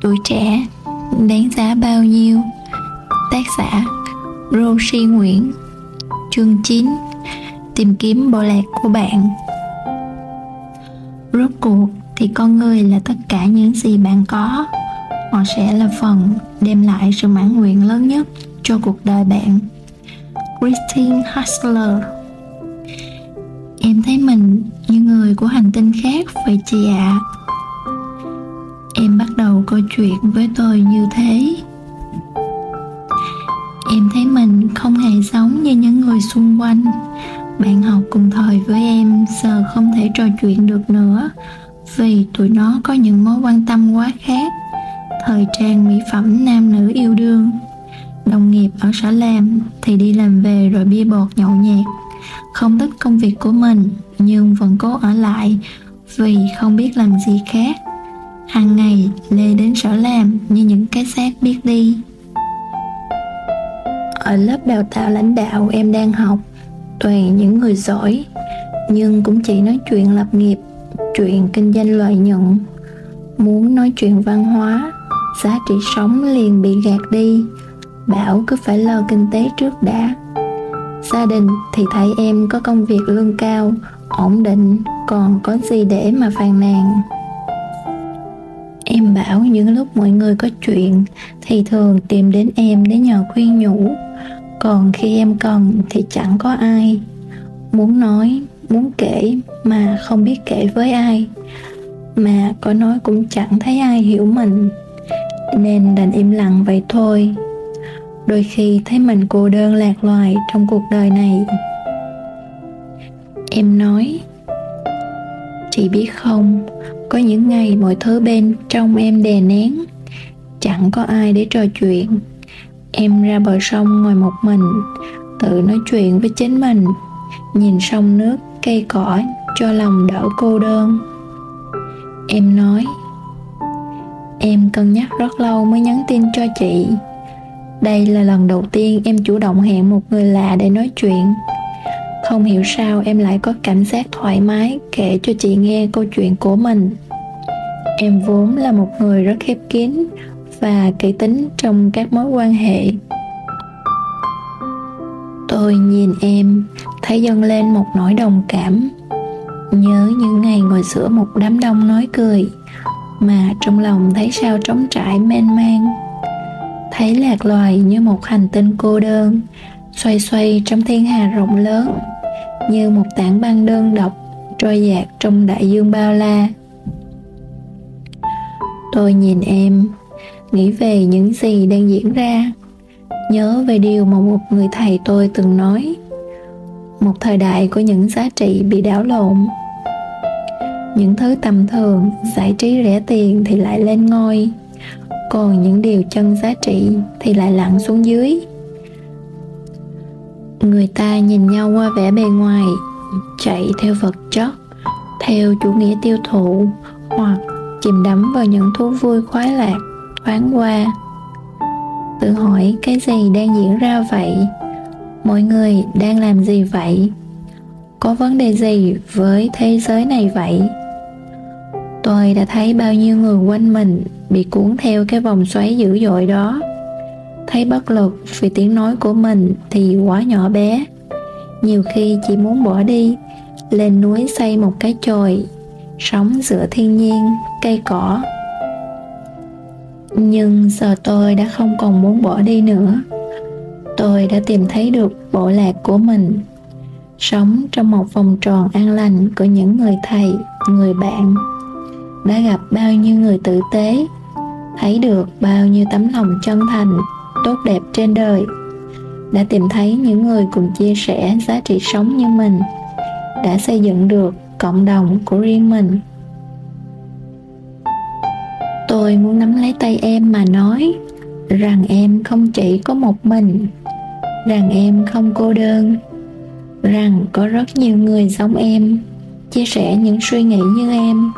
Tuổi trẻ đáng giá bao nhiêu? Tác giả Roshi Nguyễn. Chương 9 Tìm kiếm bộ lạc của bạn. Rốt cuộc thì con người là tất cả những gì bạn có. Họ sẽ là phần đem lại sự mãn nguyện lớn nhất cho cuộc đời bạn. Christine Hustler Em thấy mình như người của hành tinh khác vậy chị ạ. à có chuyện với tôi như thế. Em thấy mình không hề giống như những người xung quanh. Bạn học cùng thời với em, giờ không thể trò chuyện được nữa, Vì tụi nó có những mối quan tâm quá khác. Thời trang mỹ phẩm nam nữ yêu đương. Đồng nghiệp ở sở làm thì đi làm về rồi bia bọt nhậu nhẹt. Không thích công việc của mình, nhưng vẫn cố ở lại vì không biết làm gì khác hàng ngày, lê đến sở làm như những cái xác biết đi. Ở lớp đào tạo lãnh đạo, em đang học. Toàn những người giỏi, nhưng cũng chỉ nói chuyện lập nghiệp, chuyện kinh doanh lợi nhuận. Muốn nói chuyện văn hóa, giá trị sống liền bị gạt đi. Bảo cứ phải lo kinh tế trước đã. Gia đình thì thấy em có công việc lương cao, ổn định, còn có gì để mà phàn nàn em bảo những lúc mọi người có chuyện thì thường tìm đến em để nhờ khuyên nhủ. Còn khi em cần thì chẳng có ai. Muốn nói, muốn kể mà không biết kể với ai. Mà có nói cũng chẳng thấy ai hiểu mình. Nên đành im lặng vậy thôi. Đôi khi thấy mình cô đơn lạc loài trong cuộc đời này. Em nói, chị biết không? Có những ngày mọi thứ bên trong em đè nén. Chẳng có ai để trò chuyện. Em ra bờ sông ngồi một mình, tự nói chuyện với chính mình. Nhìn sông nước, cây cỏ, cho lòng đỡ cô đơn. Em nói, em cân nhắc rất lâu mới nhắn tin cho chị. Đây là lần đầu tiên em chủ động hẹn một người lạ để nói chuyện không hiểu sao em lại có cảm giác thoải mái kể cho chị nghe câu chuyện của mình. Em vốn là một người rất khép kín và kỹ tính trong các mối quan hệ. Tôi nhìn em, thấy dâng lên một nỗi đồng cảm. Nhớ những ngày ngồi giữa một đám đông nói cười, mà trong lòng thấy sao trống trải mênh mang thấy lạc loài như một hành tinh cô đơn, xoay xoay trong thiên hà rộng lớn như một tảng băng đơn độc trôi dạt trong đại dương bao la. Tôi nhìn em, nghĩ về những gì đang diễn ra, nhớ về điều mà một người thầy tôi từng nói, một thời đại của những giá trị bị đảo lộn. Những thứ tầm thường, giải trí rẻ tiền thì lại lên ngôi, còn những điều chân giá trị thì lại lặn xuống dưới người ta nhìn nhau qua vẻ bề ngoài, chạy theo vật chất, theo chủ nghĩa tiêu thụ, hoặc chìm đắm vào những thú vui khoái lạc, thoáng qua. Tự hỏi cái gì đang diễn ra vậy? Mọi người đang làm gì vậy? Có vấn đề gì với thế giới này vậy? Tôi đã thấy bao nhiêu người quanh mình bị cuốn theo cái vòng xoáy dữ dội đó thấy bất lực vì tiếng nói của mình thì quá nhỏ bé. Nhiều khi chỉ muốn bỏ đi, lên núi xây một cái chòi, sống giữa thiên nhiên, cây cỏ. Nhưng giờ tôi đã không còn muốn bỏ đi nữa. Tôi đã tìm thấy được bộ lạc của mình, sống trong một vòng tròn an lành của những người thầy, người bạn. Đã gặp bao nhiêu người tử tế, thấy được bao nhiêu tấm lòng chân thành tốt đẹp trên đời. Đã tìm thấy những người cùng chia sẻ giá trị sống như mình. Đã xây dựng được cộng đồng của riêng mình. Tôi muốn nắm lấy tay em mà nói rằng em không chỉ có một mình, rằng em không cô đơn, rằng có rất nhiều người giống em, chia sẻ những suy nghĩ như em,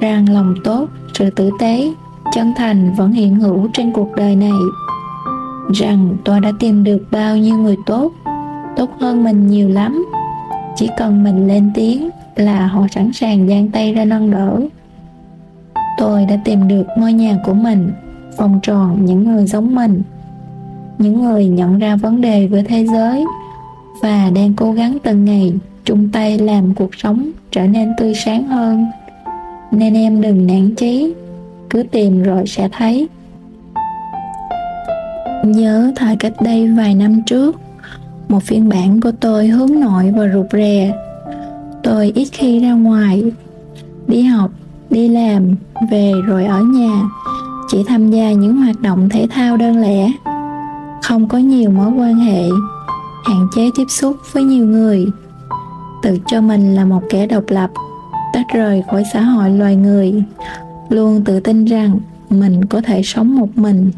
rằng lòng tốt, sự tử tế, chân thành vẫn hiện hữu trên cuộc đời này rằng tôi đã tìm được bao nhiêu người tốt tốt hơn mình nhiều lắm. Chỉ cần mình lên tiếng là họ sẵn sàng giang tay ra nâng đỡ. Tôi đã tìm được ngôi nhà của mình vòng tròn những người giống mình, những người nhận ra vấn đề với thế giới và đang cố gắng từng ngày chung tay làm cuộc sống trở nên tươi sáng hơn. Nên em đừng nản chí, cứ tìm rồi sẽ thấy nhớ thời cách đây vài năm trước, một phiên bản của tôi hướng nội và rụt rè. Tôi ít khi ra ngoài, đi học, đi làm, về rồi ở nhà, chỉ tham gia những hoạt động thể thao đơn lẻ. Không có nhiều mối quan hệ, hạn chế tiếp xúc với nhiều người. Tự cho mình là một kẻ độc lập, tách rời khỏi xã hội loài người. Luôn tự tin rằng mình có thể sống một mình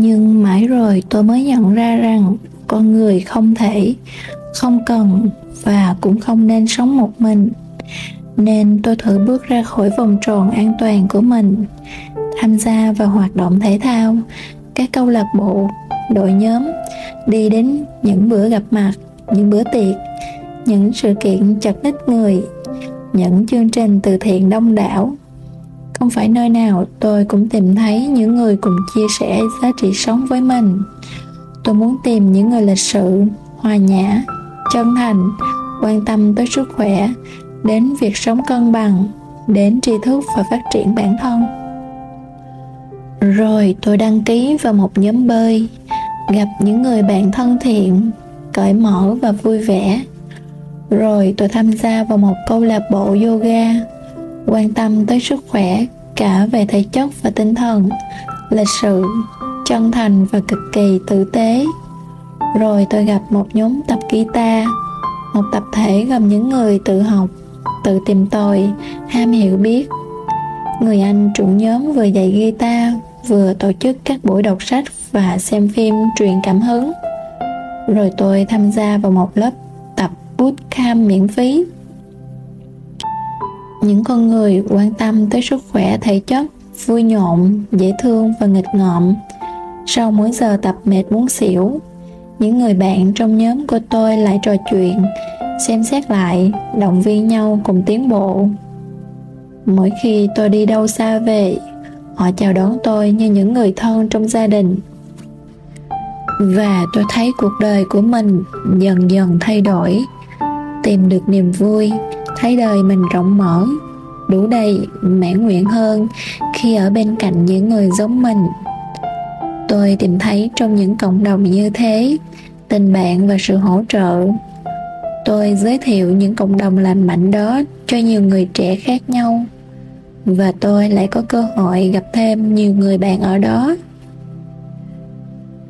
nhưng mãi rồi tôi mới nhận ra rằng con người không thể, không cần và cũng không nên sống một mình. Nên tôi thử bước ra khỏi vòng tròn an toàn của mình, tham gia vào hoạt động thể thao, các câu lạc bộ, đội nhóm, đi đến những bữa gặp mặt, những bữa tiệc, những sự kiện chật ních người, những chương trình từ thiện đông đảo không phải nơi nào tôi cũng tìm thấy những người cùng chia sẻ giá trị sống với mình. Tôi muốn tìm những người lịch sự, hòa nhã, chân thành, quan tâm tới sức khỏe, đến việc sống cân bằng, đến tri thức và phát triển bản thân. Rồi tôi đăng ký vào một nhóm bơi, gặp những người bạn thân thiện, cởi mở và vui vẻ. Rồi tôi tham gia vào một câu lạc bộ yoga quan tâm tới sức khỏe cả về thể chất và tinh thần, lịch sự, chân thành và cực kỳ tử tế. Rồi tôi gặp một nhóm tập guitar, một tập thể gồm những người tự học, tự tìm tòi, ham hiểu biết. Người anh trưởng nhóm vừa dạy guitar, vừa tổ chức các buổi đọc sách và xem phim truyền cảm hứng. Rồi tôi tham gia vào một lớp tập bootcamp miễn phí những con người quan tâm tới sức khỏe, thể chất, vui nhộn, dễ thương và nghịch ngợm. Sau mỗi giờ tập mệt muốn xỉu, những người bạn trong nhóm của tôi lại trò chuyện, xem xét lại, động viên nhau cùng tiến bộ. Mỗi khi tôi đi đâu xa về, họ chào đón tôi như những người thân trong gia đình. Và tôi thấy cuộc đời của mình dần dần thay đổi, tìm được niềm vui thấy đời mình rộng mở, đủ đầy mãn nguyện hơn khi ở bên cạnh những người giống mình. Tôi tìm thấy trong những cộng đồng như thế, tình bạn và sự hỗ trợ. Tôi giới thiệu những cộng đồng lành mạnh đó cho nhiều người trẻ khác nhau, và tôi lại có cơ hội gặp thêm nhiều người bạn ở đó.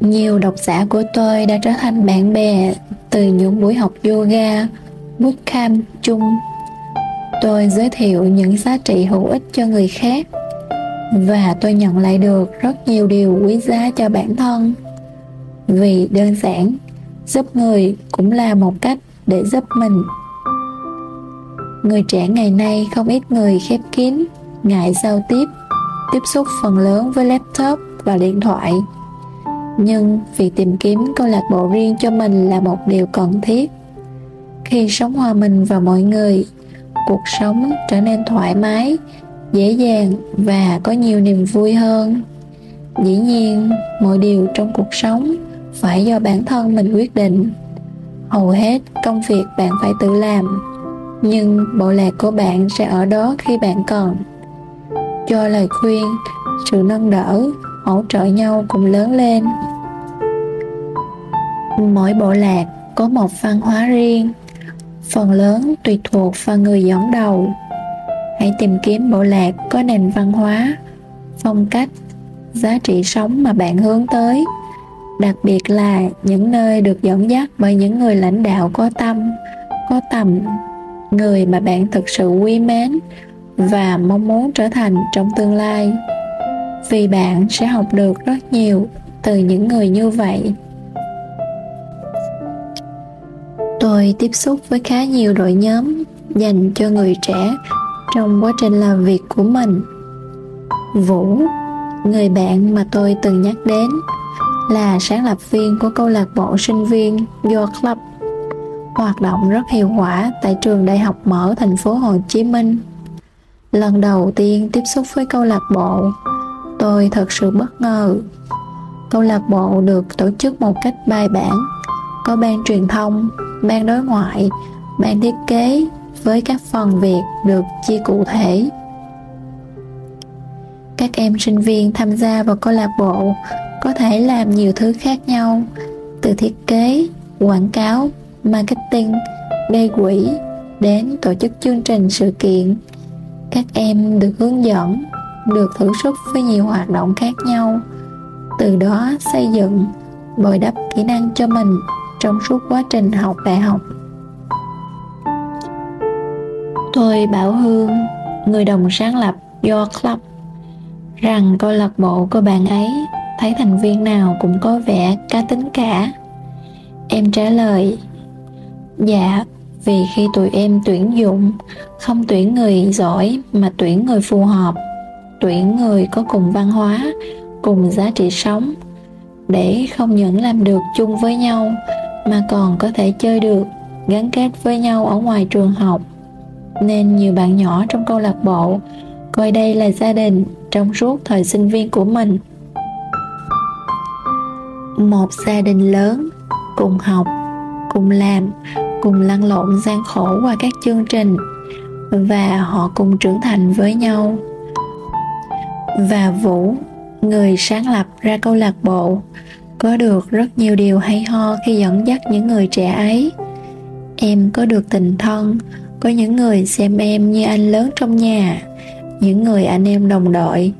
Nhiều độc giả của tôi đã trở thành bạn bè từ những buổi học yoga, bootcamp chung tôi giới thiệu những giá trị hữu ích cho người khác. Và tôi nhận lại được rất nhiều điều quý giá cho bản thân. Vì đơn giản, giúp người cũng là một cách để giúp mình. Người trẻ ngày nay không ít người khép kín, ngại giao tiếp tiếp xúc phần lớn với laptop và điện thoại. Nhưng việc tìm kiếm câu lạc bộ riêng cho mình là một điều cần thiết. Khi sống hòa mình vào mọi người cuộc sống trở nên thoải mái, dễ dàng và có nhiều niềm vui hơn. Dĩ nhiên, mọi điều trong cuộc sống phải do bản thân mình quyết định. Hầu hết công việc bạn phải tự làm, nhưng bộ lạc của bạn sẽ ở đó khi bạn cần. Cho lời khuyên, sự nâng đỡ, hỗ trợ nhau cùng lớn lên. Mỗi bộ lạc có một văn hóa riêng phần lớn tùy thuộc vào người dẫn đầu. Hãy tìm kiếm bộ lạc có nền văn hóa, phong cách, giá trị sống mà bạn hướng tới, đặc biệt là những nơi được dẫn dắt bởi những người lãnh đạo có tâm, có tầm, người mà bạn thực sự quý mến và mong muốn trở thành trong tương lai. Vì bạn sẽ học được rất nhiều từ những người như vậy. Tôi tiếp xúc với khá nhiều đội nhóm dành cho người trẻ trong quá trình làm việc của mình vũ, người bạn mà tôi từng nhắc đến, là sáng lập viên của câu lạc bộ sinh viên Your Club, hoạt động rất hiệu quả tại trường Đại học Mở thành phố Hồ Chí Minh. lần đầu tiên tiếp xúc với câu lạc bộ, tôi thật sự bất ngờ câu lạc bộ được tổ chức một cách bài bản, có ban truyền thông ban đối ngoại, ban thiết kế với các phần việc được chia cụ thể. Các em sinh viên tham gia vào câu lạc bộ có thể làm nhiều thứ khác nhau, từ thiết kế, quảng cáo, marketing, gây quỹ đến tổ chức chương trình sự kiện. Các em được hướng dẫn, được thử sức với nhiều hoạt động khác nhau, từ đó xây dựng, bồi đắp kỹ năng cho mình trong suốt quá trình học đại học. Tôi bảo hương, người đồng sáng lập your club, rằng câu lạc bộ của bạn ấy thấy thành viên nào cũng có vẻ cá tính cả. Em trả lời dạ vì khi tụi em tuyển dụng, không tuyển người giỏi mà tuyển người phù hợp, tuyển người có cùng văn hóa, cùng giá trị sống, để không những làm được chung với nhau mà còn có thể chơi được, gắn kết với nhau ở ngoài trường học. Nên nhiều bạn nhỏ trong câu lạc bộ coi đây là gia đình trong suốt thời sinh viên của mình. Một gia đình lớn, cùng học, cùng làm, cùng lăn lộn gian khổ qua các chương trình, và họ cùng trưởng thành với nhau. Và vũ, người sáng lập ra câu lạc bộ có được rất nhiều điều hay ho khi dẫn dắt những người trẻ ấy. Em có được tình thân, có những người xem em như anh lớn trong nhà, những người anh em đồng đội.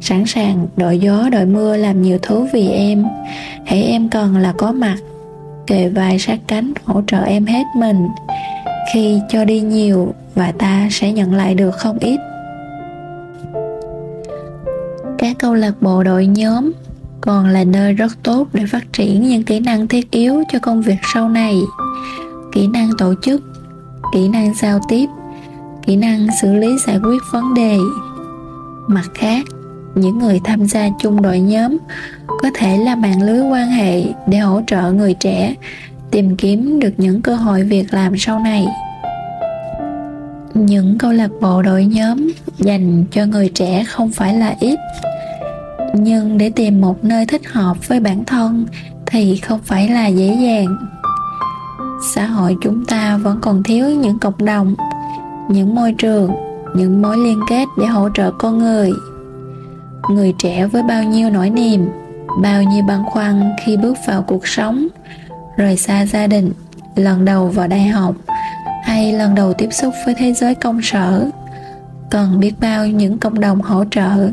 Sẵn sàng đội gió đội mưa làm nhiều thứ vì em. Hãy em cần là có mặt, kề vai sát cánh hỗ trợ em hết mình. Khi cho đi nhiều và ta sẽ nhận lại được không ít. Các câu lạc bộ đội nhóm còn là nơi rất tốt để phát triển những kỹ năng thiết yếu cho công việc sau này. Kỹ năng tổ chức, kỹ năng giao tiếp, kỹ năng xử lý giải quyết vấn đề. Mặt khác, những người tham gia chung đội nhóm có thể là mạng lưới quan hệ để hỗ trợ người trẻ tìm kiếm được những cơ hội việc làm sau này. Những câu lạc bộ đội nhóm dành cho người trẻ không phải là ít nhưng để tìm một nơi thích hợp với bản thân thì không phải là dễ dàng. Xã hội chúng ta vẫn còn thiếu những cộng đồng, những môi trường, những mối liên kết để hỗ trợ con người. Người trẻ với bao nhiêu nỗi niềm, bao nhiêu băn khoăn khi bước vào cuộc sống, rời xa gia đình, lần đầu vào đại học hay lần đầu tiếp xúc với thế giới công sở, cần biết bao những cộng đồng hỗ trợ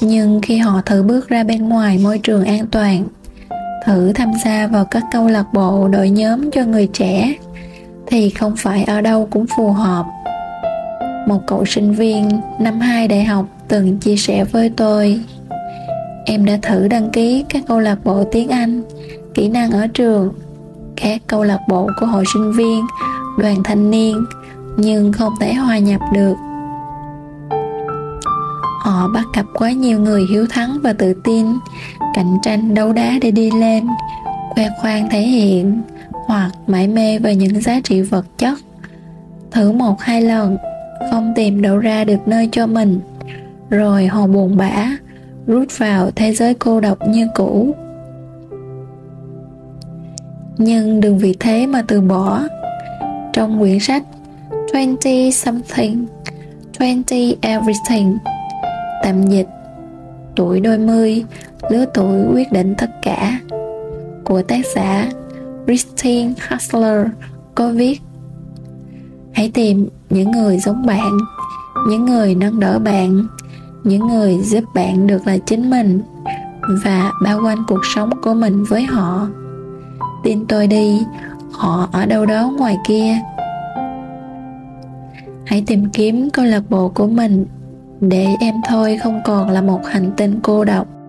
nhưng khi họ thử bước ra bên ngoài môi trường an toàn, thử tham gia vào các câu lạc bộ đội nhóm cho người trẻ, thì không phải ở đâu cũng phù hợp. Một cậu sinh viên năm 2 đại học từng chia sẻ với tôi, em đã thử đăng ký các câu lạc bộ tiếng anh, kỹ năng ở trường, các câu lạc bộ của hội sinh viên, đoàn thanh niên, nhưng không thể hòa nhập được họ bắt gặp quá nhiều người hiếu thắng và tự tin. Cạnh tranh đấu đá để đi lên, khoe khoang thể hiện, hoặc mãi mê vào những giá trị vật chất. Thử một hai lần, không tìm đâu ra được nơi cho mình. Rồi họ buồn bã, rút vào thế giới cô độc như cũ. Nhưng đừng vì thế mà từ bỏ. Trong quyển sách 20 something 20 everything tạm dịch. Tuổi đôi mươi, lứa tuổi quyết định tất cả. Của tác giả Christine Hustler có viết, Hãy tìm những người giống bạn, Những người nâng đỡ bạn, Những người giúp bạn được là chính mình Và bao quanh cuộc sống của mình với họ. Tin tôi đi, Họ ở đâu đó ngoài kia. Hãy tìm kiếm câu lạc bộ của mình để em thôi không còn là một hành tinh cô độc.